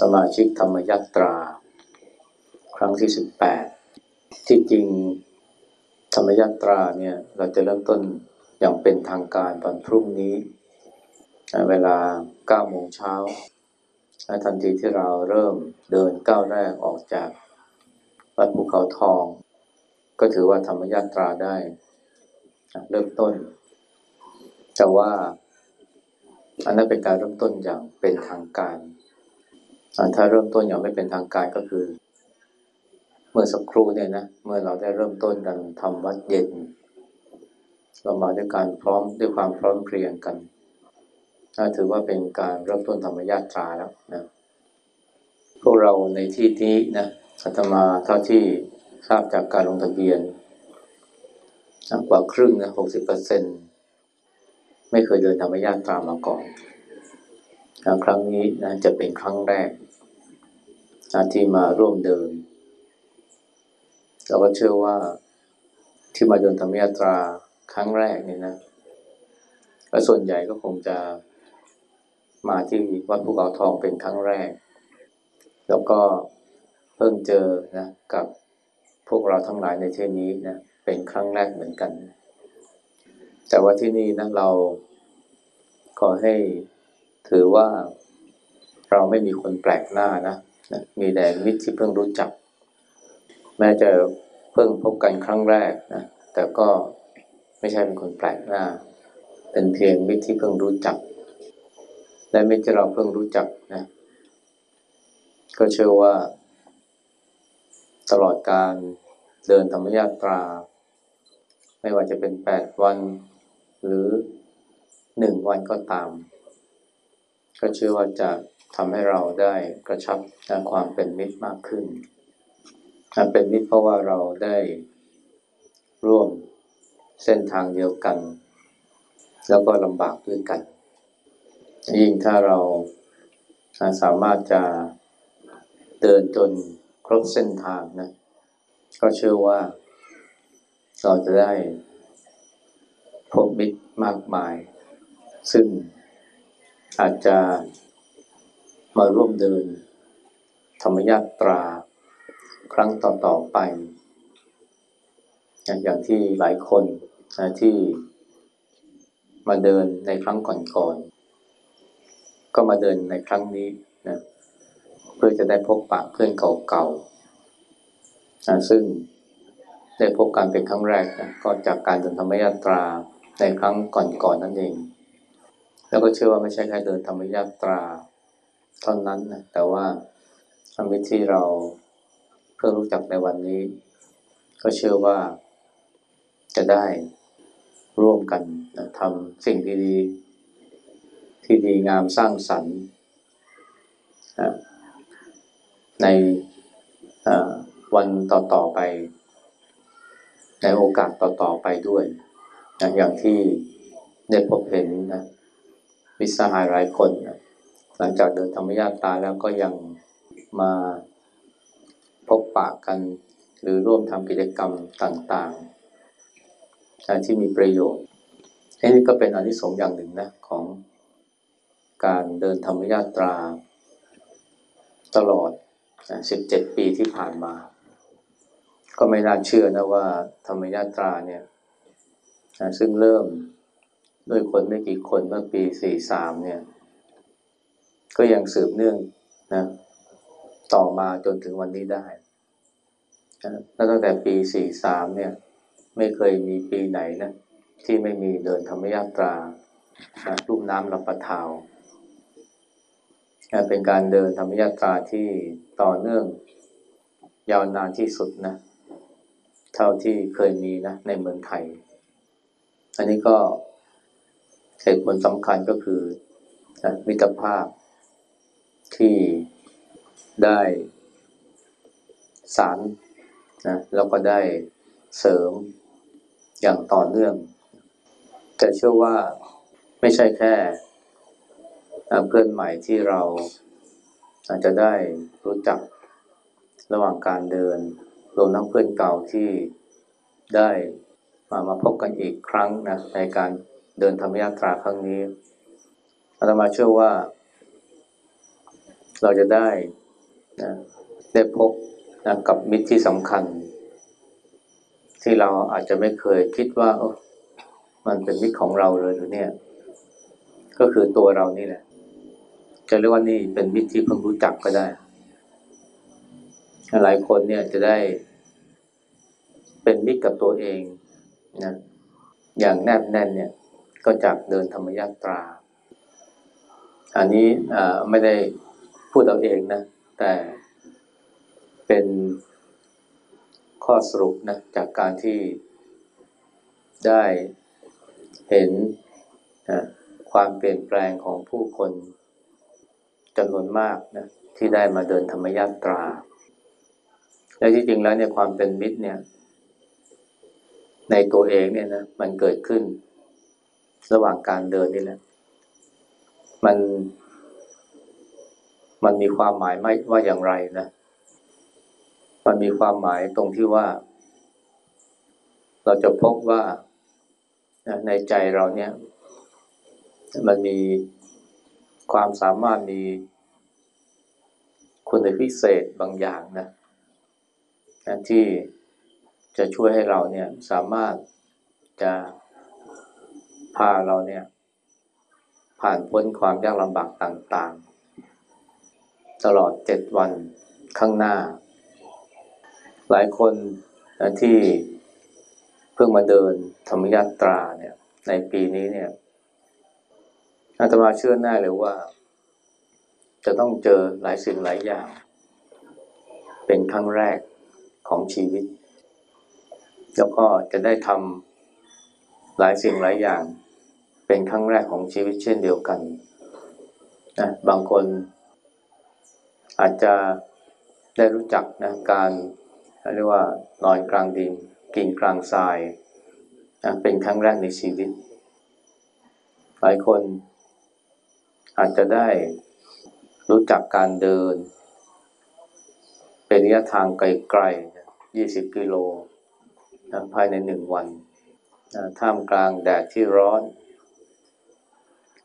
สมาชิกธรรมยัตรา ครั้งที่ 18 ที่จริงธรรมยัตราเนี่ยเราจะเริ่มต้นอย่างเป็นทางการวันพรุ่งนี้ เวลา 9 โมงเช้าทันทีที่เราเริ่มเดินก้าวแรกออกจากวัดภูเขาทอง ก็ถือว่าธรรมยัตราได้ เริ่มต้น แต่ว่าอันนั้นเป็นการเริ่มต้นอย่างเป็นทางการ ถ้าเริ่มต้นอย่างไม่เป็นทางการก็คือ เมื่อสักครู่เนี่ยนะเมื่อเราได้เริ่มต้นกันทำวัดเย็น เรามาด้วยการพร้อมด้วยความพร้อมเพรียงกันถือว่าเป็นการเริ่มต้นธรรมญาตราแล้วนะพวกเราในที่นี้นะอาตมาเท่าที่ทราบจากการลงทะเบียนกว่าครึ่งนะหกสิบเปอร์เซ็นต์ไม่เคยเดินธรรมญาตรามาก่อน ครั้งนี้นะจะเป็นครั้งแรกที่มาร่วมเดินเราก็เชื่อว่าที่มาเดินธรรมญาตราครั้งแรกเนี่ยนะและส่วนใหญ่ก็คงจะมาที่วัดภูเขาทองเป็นครั้งแรก แล้วก็เพิ่งเจอนะกับพวกเราทั้งหลายในที่นี้นะเป็นครั้งแรกเหมือนกัน แต่ว่าที่นี่นะเราขอให้ ถือว่าเราไม่มีคนแปลกหน้านะนะมีแต่มิตรที่เพิ่งรู้จัก แม้จะเพิ่งพบกันครั้งแรกนะแต่ก็ไม่ใช่เป็นคนแปลกหน้า เป็นเพียงมิตรที่เพิ่งรู้จัก และมิตรที่เราเพิ่งรู้จักนะก็เชื่อว่า ตลอดการเดินธรรมยาตรา ไม่ว่าจะเป็นแปดวันหรือหนึ่งวันก็ตาม ก็เชื่อว่าจะทำให้เราได้กระชับความเป็นมิตรมากขึ้น เป็นมิตรเพราะว่าเราได้ร่วมเส้นทางเดียวกัน แล้วก็ลำบากด้วยกัน ยิ่งถ้าเราสามารถจะเดินจนครบเส้นทางนะ ก็เชื่อว่าเราจะได้พบมิตรมากมาย ซึ่ง อาจจะมาร่วมเดิน ธรรมยาตราครั้งต่อ ๆ ไป อย่างที่หลายคนที่มาเดินในครั้งก่อนๆก็มาเดินในครั้งนี้นะเพื่อจะได้พบปะเพื่อนเก่าๆซึ่งได้พบกันเป็นครั้งแรกนะก็จากการเดินธรรมยาตราในครั้งก่อนๆนนั่นเอง แล้วก็เชื่อว่าไม่ใช่แค่เดินธรรมยาตราเท่านั้นนะแต่ว่าธรรมิที่เราเพิ่งรู้จักในวันนี้ ก็เชื่อว่าจะได้ร่วมกันนะทำสิ่งดีๆ ที่ดีงามสร้างสรรค์นะในวันต่อๆไป ในโอกาสต่อๆไปด้วยนะอย่างที่ได้พบเห็น มิสหายหลายคนนะหลังจากเดินธรรมญาตาแล้วก็ยังมาพบปะกัน หรือร่วมทำกิจกรรมต่างๆ ที่มีประโยชน์อันี่ก็เป็นอนิสงส์อย่างหนึ่งนะของการเดินธรรมญาตรา ตลอด 17 ปีที่ผ่านมา ก็ไม่น่าเชื่อนะว่าธรรมญาตราเนี่ยซึ่งเริ่ม ด้วยคนไม่กี่คนเมื่อปี43เนี่ย ก็ยังสืบเนื่องนะ ต่อมาจนถึงวันนี้ได้แล้วตั้งแต่ปี43เนี่ย ไม่เคยมีปีไหนนะที่ไม่มีเดินธรรมยาตราลุ่มน้ำลำปะทาวเป็นการเดินธรรมยาตราที่ต่อเนื่องยาวนานที่สุดนะ เท่าที่เคยมีนะในเมืองไทย อันนี้ก็ เหตุผลสำคัญก็คือมิตรภาพที่ได้สารนะแล้วก็ได้เสริมอย่างต่อเนื่อง แต่เชื่อว่าไม่ใช่แค่เพื่อนใหม่ที่เราอาจจะได้รู้จักระหว่างการเดิน รวมทั้งเพื่อนเก่าที่ได้มามาพบกันอีกครั้งนะในการ เดินธรรมยาตราครั้งนี้อาตมาเชื่อว่า เราจะได้นะได้พบนะกับมิตรที่สำคัญ ที่เราอาจจะไม่เคยคิดว่ามันเป็นมิตรของเราเลยหรือเนี่ย ก็คือตัวเรานี่แหละ จะเรียกว่านี่เป็นมิตรที่เพิ่งรู้จักก็ได้ หลายคนเนี่ยจะได้เป็นมิตรกับตัวเองนะอย่างแนบแน่นเนี่ย ก็จากเดินธรรมยาตรา อันนี้ไม่ได้พูดเอาเองนะ แต่เป็นข้อสรุปนะจากการที่ได้เห็นนะความเปลี่ยนแปลงของผู้คนจำนวนมากนะที่ได้มาเดินธรรมยาตรา และที่จริงแล้วเนี่ยความเป็นมิตรเนี่ยในตัวเองเนี่ยนะมันเกิดขึ้น ระหว่างการเดินนี่แหละ มัน มันมีความหมายไม่ว่าอย่างไรนะ มันมีความหมายตรงที่ว่า เราจะพบว่าในใจเราเนี่ย มันมีความสามารถมีคุณพิเศษบางอย่างนะที่จะช่วยให้เราเนี่ยสามารถจะ พาเราเนี่ย ผ่านพ้นความยากลำบากต่างๆ ตลอดเจ็ดวันข้างหน้า หลายคนที่เพิ่งมาเดินธรรมยาตราเนี่ย ในปีนี้เนี่ยอาตมาเชื่อแน่เลยว่า จะต้องเจอหลายสิ่งหลายอย่าง เป็นครั้งแรกของชีวิต แล้วก็จะได้ทำหลายสิ่งหลายอย่าง เป็นครั้งแรกของชีวิตเช่นเดียวกันนะบางคนอาจจะได้รู้จักนะการเรียกว่านอนกลางดินกินกลางทรายนะเป็นครั้งแรกในชีวิต หลายคนอาจจะได้รู้จักการเดิน เป็นระยะทางไกลๆ 20 กิโลนะภายในหนึ่งวันนะท่ามกลางแดดที่ร้อน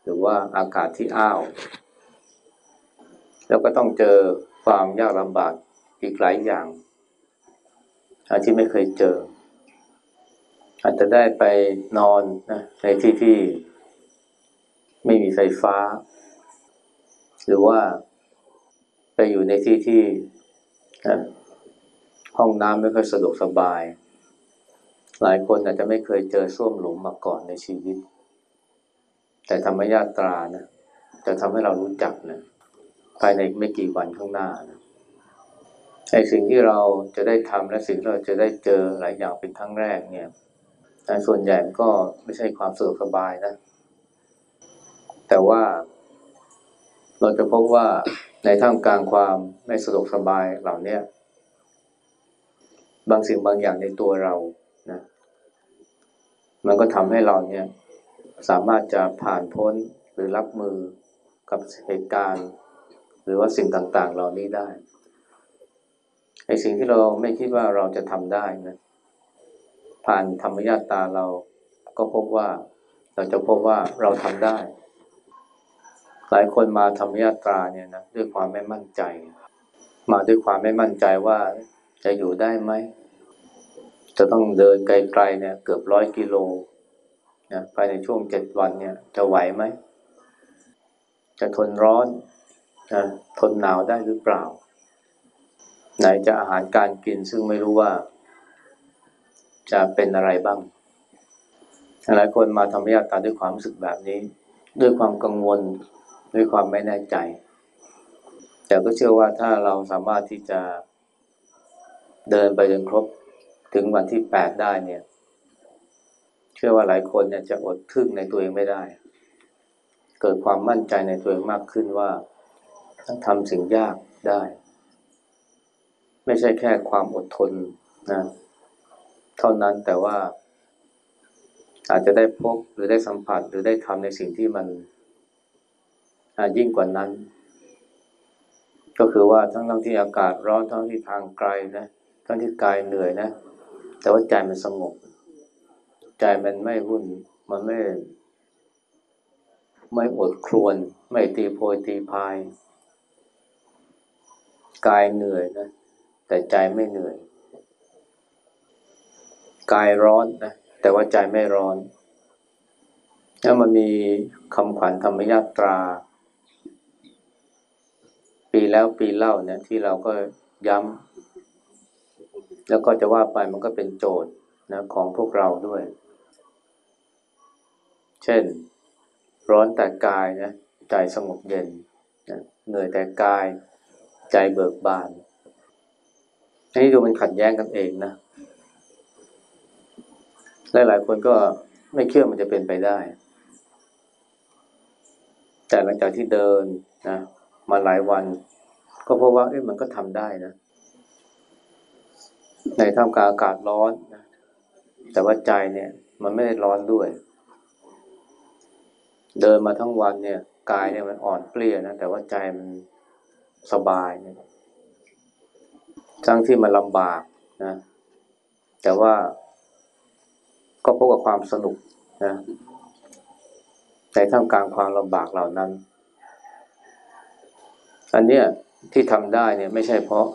หรือว่าอากาศที่อ้าว แล้วก็ต้องเจอความยากลำบากอีกหลายอย่างที่ไม่เคยเจอ อาจจะได้ไปนอนนะในที่ที่ไม่มีไฟฟ้า หรือว่าไปอยู่ในที่ที่ห้องน้ำไม่ค่อยสะดวกสบาย หลายคนอาจจะไม่เคยเจอส้วมหลุมมาก่อนในชีวิต แต่ธรรมญาตรานะจะทำให้เรารู้จักนะภายในไม่กี่วันข้างหน้านะไอ้สิ่งที่เราจะได้ทำและสิ่งที่เราจะได้เจอหลายอย่างเป็นครั้งแรกเนี่ยส่วนใหญ่ก็ไม่ใช่ความสะดวกสบายนะ แต่ว่าเราจะพบว่าในท่ามกลางความไม่สะดวกสบายเหล่านี้บางสิ่งบางอย่างในตัวเรานะ มันก็ทำให้เราเนี่ย สามารถจะผ่านพ้นหรือรับมือกับเหตุการณ์ หรือว่าสิ่งต่างๆ เหล่านี้ได้ไอ้สิ่งที่เราไม่คิดว่าเราจะทำได้นะผ่านธรรมญาตาเราก็พบว่าเราจะพบว่าเราทำได้ หลายคนมาทำยาตาเนี่ยนะด้วยความไม่มั่นใจ มาด้วยความไม่มั่นใจว่าจะอยู่ได้ไหมจะต้องเดินไกลๆเนี่ยเกือบร้อยกิโล นะภายในช่วงเจ็ดวันเนี่ย จะไหวไหม จะทนร้อนนะทนหนาวได้หรือเปล่า ไหนจะอาหารการกินซึ่งไม่รู้ว่า จะเป็นอะไรบ้าง หลายคนมาทำยาตาด้วยความรู้สึกแบบนี้ ด้วยความกังวล ด้วยความไม่แน่ใจ แต่ก็เชื่อว่าถ้าเราสามารถที่จะเดินไปจนครบถึงวันที่แปดได้เนี่ย เชื่อว่าหลายคนเนี่ยจะอดทึ่งในตัวเองไม่ได้ เกิดความมั่นใจในตัวเองมากขึ้นว่าต้องทำสิ่งยากได้ ไม่ใช่แค่ความอดทนนะเท่านั้นแต่ว่า อาจจะได้พบหรือได้สัมผัสหรือได้ทำในสิ่งที่มันยิ่งกว่านั้น ก็คือว่าทั้งทั้งที่อากาศร้อนทั้งที่ทางไกลนะทั้งที่กายเหนื่อยนะ แต่ว่าใจมันสงบ ใจมันไม่วุ่น มันไม่ ไม่อดครวน ไม่ตีโพยตีพาย กายเหนื่อยนะ แต่ใจไม่เหนื่อย กายร้อนนะ แต่ว่าใจไม่ร้อนแล้วมันมีคำขวัญธรรมยาตรา ปีแล้วปีเล่าเนี่ยที่เราก็ย้ำแล้วก็จะว่าไปมันก็เป็นโจทย์นะของพวกเราด้วย เช่น ร้อนแต่กายนะใจสงบเย็นนะเหนื่อยแต่กายใจเบิกบานอันนี้ดูมันขัดแย้งกันเองนะหลายๆคนก็ไม่เชื่อมันจะเป็นไปได้ แต่หลังจากที่เดินนะมาหลายวัน ก็พบว่าเอ้มันก็ทำได้นะ ในท่ามกลางอากาศร้อนนะแต่ว่าใจเนี่ย มันไม่ได้ร้อนด้วย เดินมาทั้งวันเนี่ยกายเนี่ยมันอ่อนเปลี้ยนะแต่ว่าใจมันสบายเนี่ยทั้งที่มันลำบากนะแต่ว่าก็พบกับความสนุกนะในท่ามกลางความลำบากเหล่านั้น อันเนี้ยที่ทำได้เนี่ยไม่ใช่เพราะ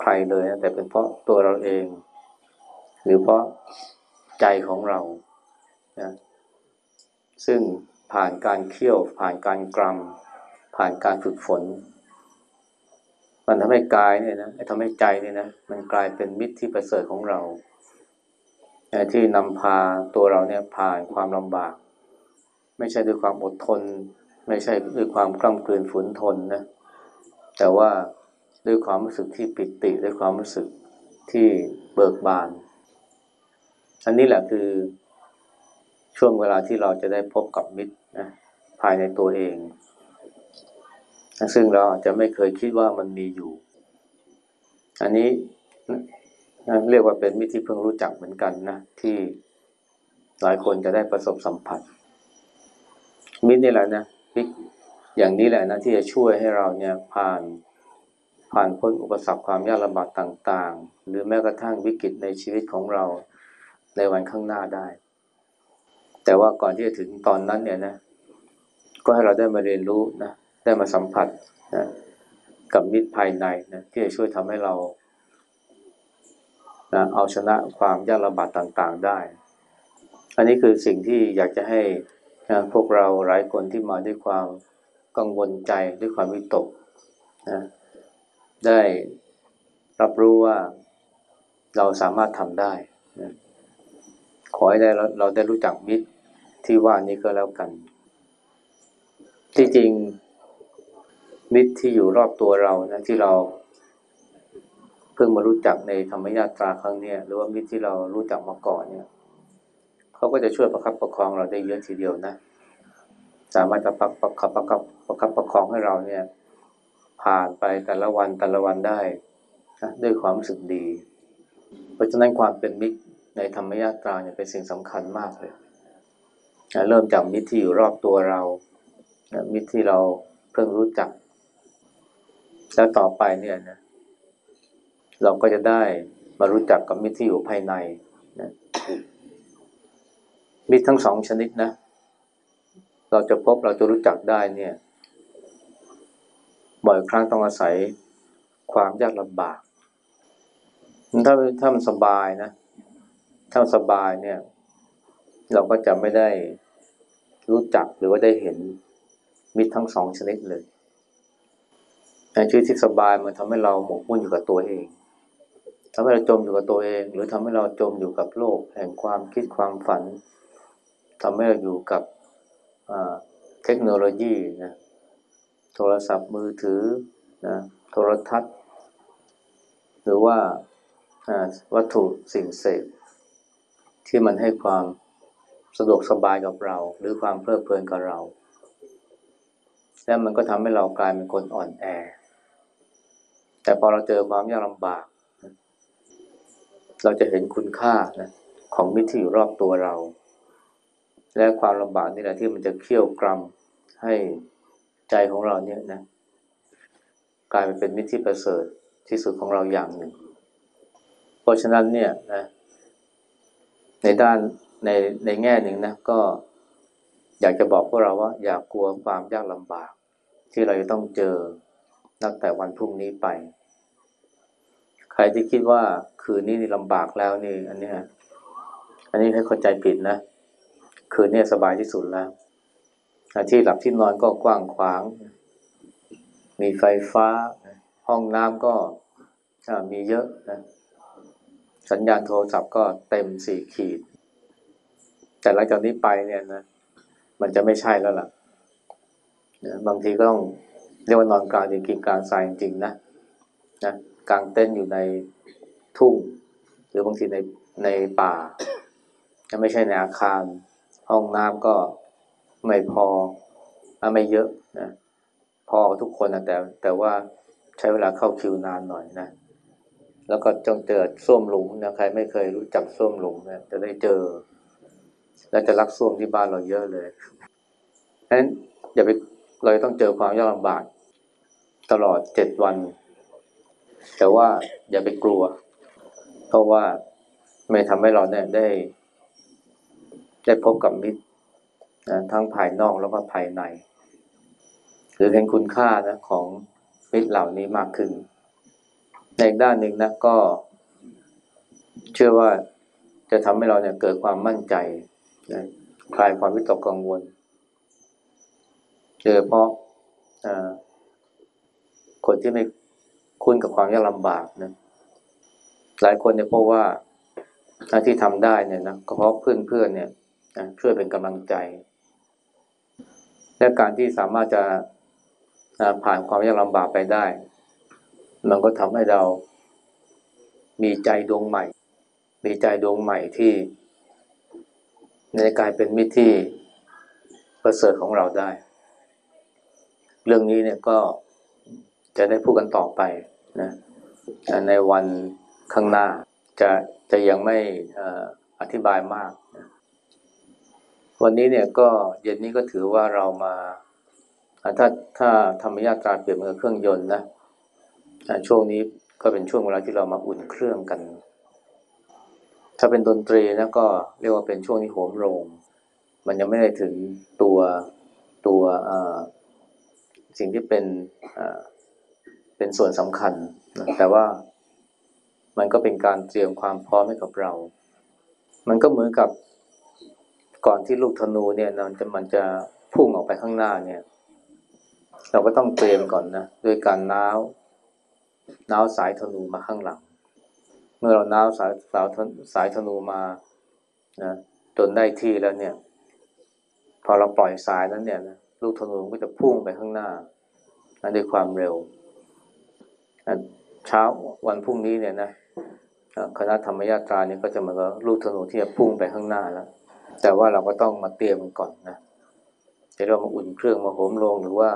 ใครเลยนะแต่เป็นเพราะตัวเราเอง หรือเพราะใจของเรานะซึ่ง ผ่านการเคี่ยว ผ่านการกรำผ่านการฝึกฝน มันทำให้กายเนี่ยนะทำให้ใจเนี่ยนะมันกลายเป็นมิตรที่ประเสริฐของเรา ที่นำพาตัวเราเนี่ยผ่านความลำบาก ไม่ใช่ด้วยความอดทน ไม่ใช่ด้วยความกล้ำกลืนฝืนทนนะแต่ว่าด้วยความรู้สึกที่ปิติด้วยความรู้สึกที่เบิกบาน อันนี้แหละคือช่วงเวลาที่เราจะได้พบกับมิตร นะภายในตัวเอง ซึ่งเราอาจจะไม่เคยคิดว่ามันมีอยู่ อันนี้เรียกว่าเป็นมิตรที่เพิ่งรู้จักเหมือนกันนะ ที่หลายคนจะได้ประสบสัมผัส มิตรนี่แหละนะมิตรอย่างนี้แหละนะที่จะช่วยให้เราเนี่ยผ่านผ่านพ้นอุปสรรคความยากลำบากต่าง ๆ หรือแม้กระทั่งวิกฤตในชีวิตของเราในวันข้างหน้าได้ แต่ว่าก่อนที่จะถึงตอนนั้นเนี่ยนะ ก็ให้เราได้มาเรียนรู้นะ ได้มาสัมผัสนะกับมิตรภายในนะที่จะช่วยทำให้เรานะเอาชนะความยากลำบากต่างๆได้ อันนี้คือสิ่งที่อยากจะให้นะพวกเราหลายคนที่มาด้วยความกังวลใจด้วยความวิตกนะได้รับรู้ว่าเราสามารถทำได้นะ ขอให้ได้เราเราได้รู้จักมิตรที่ว่านี้ก็แล้วกัน ที่จริงมิตรที่อยู่รอบตัวเรานะที่เราเพิ่งมารู้จักในธรรมยาตราครั้งนี้หรือว่ามิตรที่เรารู้จักมาก่อนเนี่ยเขาก็จะช่วยประคับประคองเราได้เยอะทีเดียวนะสามารถจะประประคับประคับประคับประคองให้เราเนี่ย ผ่านไปแต่ละวันแต่ละวันได้ด้วยความรู้สึกดี เพราะฉะนั้นความเป็นมิตร ในธรรมยาตราเนี่ยเป็นสิ่งสำคัญมากเลยนะเริ่มจากมิตรที่อยู่รอบตัวเรานะมิตรที่เราเพิ่งรู้จัก แล้วต่อไปเนี่ยนะเราก็จะได้มารู้จักกับมิตรที่อยู่ภายในนะมิตรทั้งสองชนิดนะ เราจะพบเราจะรู้จักได้เนี่ยบ่อยครั้งต้องอาศัยความยากลำบาก ถ้าถ้ามันสบายนะ ถ้าสบายเนี่ย เราก็จะไม่ได้รู้จักหรือว่าได้เห็นมิตรทั้งสองชนิดเลยชีวิตที่สบายมันทำให้เราหมกมุ่นอยู่กับตัวเองทำให้เราจมอยู่กับตัวเอง หรือทำให้เราจมอยู่กับโลก แห่งความคิดความฝันทำให้เราอยู่กับเทคโนโลยีนะโทรศัพท์มือถือนะโทรทัศน์ หรือว่าวัตถุสิ่งเสพ ที่มันให้ความสะดวกสบายกับเรา หรือความเพลิดเพลินกับเรา แล้วมันก็ทำให้เรากลายเป็นคนอ่อนแอ แต่พอเราเจอความยากลำบาก เราจะเห็นคุณค่านะของมิตรที่อยู่รอบตัวเรา และความลำบากนี่แหละที่มันจะเคี่ยวกรำให้ใจของเราเนี่ยนะกลายเป็นมิตรที่ประเสริฐที่สุดของเราอย่างหนึ่ง เพราะฉะนั้นเนี่ยนะ ในด้านในในแง่หนึ่งนะก็อยากจะบอกพวกเราว่า อย่ากกลัวความยากลำบาก ที่เราจะต้องเจอนับแต่วันพรุ่งนี้ไป ใครที่คิดว่าคืนนี้นี่ลำบากแล้วนี่ อันนี้อันนี้ให้เข้าใจผิดนะ คืนนี้สบายที่สุดแล้วที่หลับที่นอนก็กว้างขวาง มีไฟฟ้า ห้องน้ำก็มีเยอะนะ สัญญาณโทรศัพท์ก็เต็มสี่ขีด แต่หลังจากนี้ไปเนี่ยนะ มันจะไม่ใช่แล้วล่ะบางทีก็ต้องเรียกว่านอนกลางดินกินกลางทรายจริงๆนะนะกลางเต้นอยู่ในทุ่ง หรือบางทีในในป่าไม่ใช่ในอาคาร ห้องน้ำก็ไม่พอไม่เยอะนะพอทุกคนนะแต่แต่ว่าใช้เวลาเข้าคิวนานหน่อยนะ แล้วก็จงเจอส้วมหลุมนะใครไม่เคยรู้จักส้วมหลุมนะจะได้เจอ แล้วจะรักส้วมที่บ้านเราเยอะเลยฉะนั้นอย่าไปเราต้องเจอความยากลำบากตลอดเจ็ดวัน แต่ว่าอย่าไปกลัว เพราะว่าไม่ทำให้เราเนี่ยได้ ได้พบกับมิตรทั้งภายนอกแล้วก็ภายใน หรือเห็นคุณค่านะของมิตรเหล่านี้มากขึ้น ในอีกด้านหนึ่งนะก็ เชื่อว่าจะทำให้เราเนี่ยเกิดความมั่นใจนะคลายความวิตกกังวลโดยเฉพาะคนที่ไม่คุ้นกับความยากลำบากนะหลายคนเนี่ยพบว่าที่ทำได้เนี่ยนะก็เพราะเพื่อนๆเนี่ยช่วยเป็นกำลังใจ และการที่สามารถจะผ่านความยากลำบากไปได้ มันก็ทำให้เรามีใจดวงใหม่ มีใจดวงใหม่ที่ในกลายเป็นมิตรที่ประเสริฐของเราได้ เรื่องนี้เนี่ยก็จะได้พูดกันต่อไปนะในวันข้างหน้าจะจะยังไม่อธิบายมากนะวันนี้เนี่ยก็เย็นนี้ก็ถือว่าเรามา ถ้าถ้าธรรมยาตราเปลี่ยนมือเครื่องยนต์นะ ช่วงนี้ก็เป็นช่วงเวลาที่เรามาอุ่นเครื่องกัน ถ้าเป็นดนตรีนะก็เรียกว่าเป็นช่วงที่โหมโรง มันยังไม่ได้ถึงตัวตัวสิ่งที่เป็นเป็นส่วนสำคัญนะแต่ว่ามันก็เป็นการเตรียมความพร้อมให้กับเรา มันก็เหมือนกับก่อนที่ลูกธนูเนี่ยมันจะมันจะพุ่งออกไปข้างหน้าเนี่ย เราก็ต้องเตรียมก่อนนะด้วยการน้าว น้าวสายธนูมาข้างหลัง เมื่อเราน้าวสายสายสายธนูมานะจนได้ที่แล้วเนี่ย พอเราปล่อยสายนั้นเนี่ยนะลูกธนูก็จะพุ่งไปข้างหน้าด้วยความเร็วเช้าวันพรุ่งนี้เนี่ยนะคณะธรรมยาตราเนี่ยก็จะมาลูกธนูที่จะพุ่งไปข้างหน้าแล้ว แต่ว่าเราก็ต้องมาเตรียมก่อนนะจะเรามาอุ่นเครื่องมาโหมลงหรือว่า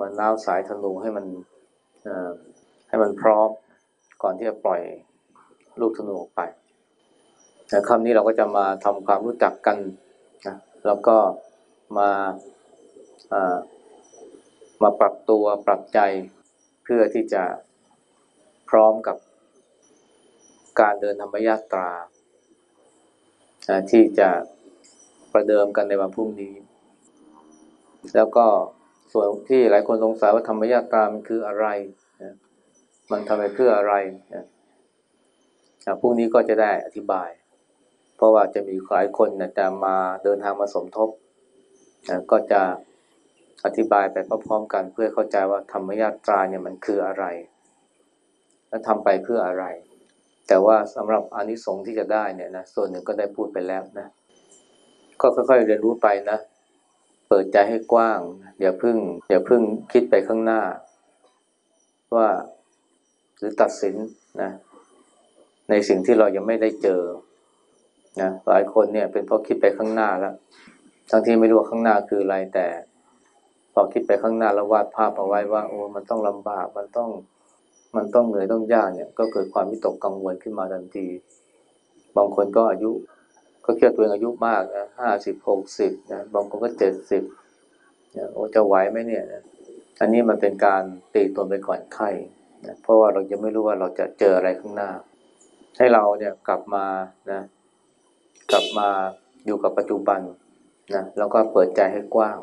มาน้าวสายธนูให้มัน ให้มันพร้อมก่อนที่จะปล่อยลูกธนูออกไปนะคำนี้เราก็จะมาทำความรู้จักกันนะแล้วก็มามาปรับตัวปรับใจเพื่อที่จะพร้อมกับการเดินธรรมยาตรา ที่จะประเดิมกันในวันพรุ่งนี้ แล้วก็ส่วนที่หลายคนสงสัยว่าธรรมยาตรามันคืออะไร มันทำไปเพื่ออะไรพรุ่งนี้ก็จะได้อธิบาย เพราะว่าจะมีหลายคนจะมาเดินทางมาสมทบก็จะอธิบายไปพร้อมๆกันเพื่อเข้าใจว่าธรรมยาตราเนี่ยมันคืออะไร และทำไปเพื่ออะไร แต่ว่าสำหรับอนิสงส์ที่จะได้เนี่ยนะส่วนหนึ่งก็ได้พูดไปแล้วนะ ก็ค่อยๆเรียนรู้ไปนะ เปิดใจให้กว้างอย่าพึ่งอย่าพึ่งคิดไปข้างหน้า ว่า หรือตัดสินนะในสิ่งที่เรายังไม่ได้เจอนะหลายคนเนี่ยเป็นเพราะคิดไปข้างหน้าแล้ว ทั้งที่ไม่รู้ว่าข้างหน้าคืออะไรแต่ พอคิดไปข้างหน้าแล้ววาดภาพเอาไว้ว่า โอ้มันต้องลำบากมันต้องมันต้องเหนื่อยต้องยากเนี่ย ก็เกิดความวิตกกังวลขึ้นมาทันที บางคนก็อายุก็เครียดตัวเองอายุมากนะห้าสิบหกสิบนะบางคนก็เจ็ดสิบโอ้จะไหวไหมเนี่ย อันนี้มันเป็นการตีตนไปก่อนไข้ นะเพราะว่าเรายังไม่รู้ว่าเราจะเจออะไรข้างหน้า ให้เราเนี่ยกลับมานะกลับมาอยู่กับปัจจุบันนะแล้วก็เปิดใจให้กว้าง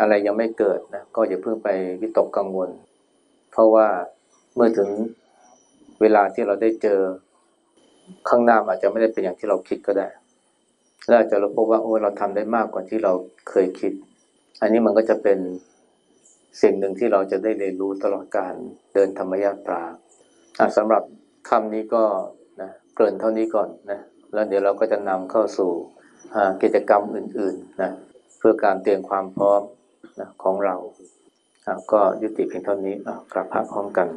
อะไรยังไม่เกิดนะก็อย่าเพิ่งไปวิตกกังวล เพราะว่าเมื่อถึงเวลาที่เราได้เจอข้างหน้าอาจจะไม่ได้เป็นอย่างที่เราคิดก็ได้แล้วอาจจะเราพบว่าโอ้เราทำได้มากกว่าที่เราเคยคิด อันนี้มันก็จะเป็น สิ่งหนึ่งที่เราจะได้เรียนรู้ตลอดการเดินธรรมยาตราสำหรับคำนี้ก็นะเกริ่นเท่านี้ก่อนนะแล้วเดี๋ยวเราก็จะนำเข้าสู่กิจกรรมอื่นๆนะเพื่อการเตรียมความพร้อมนะของเราก็ยุติเพียงเท่านี้กลับพระพร้อมกัน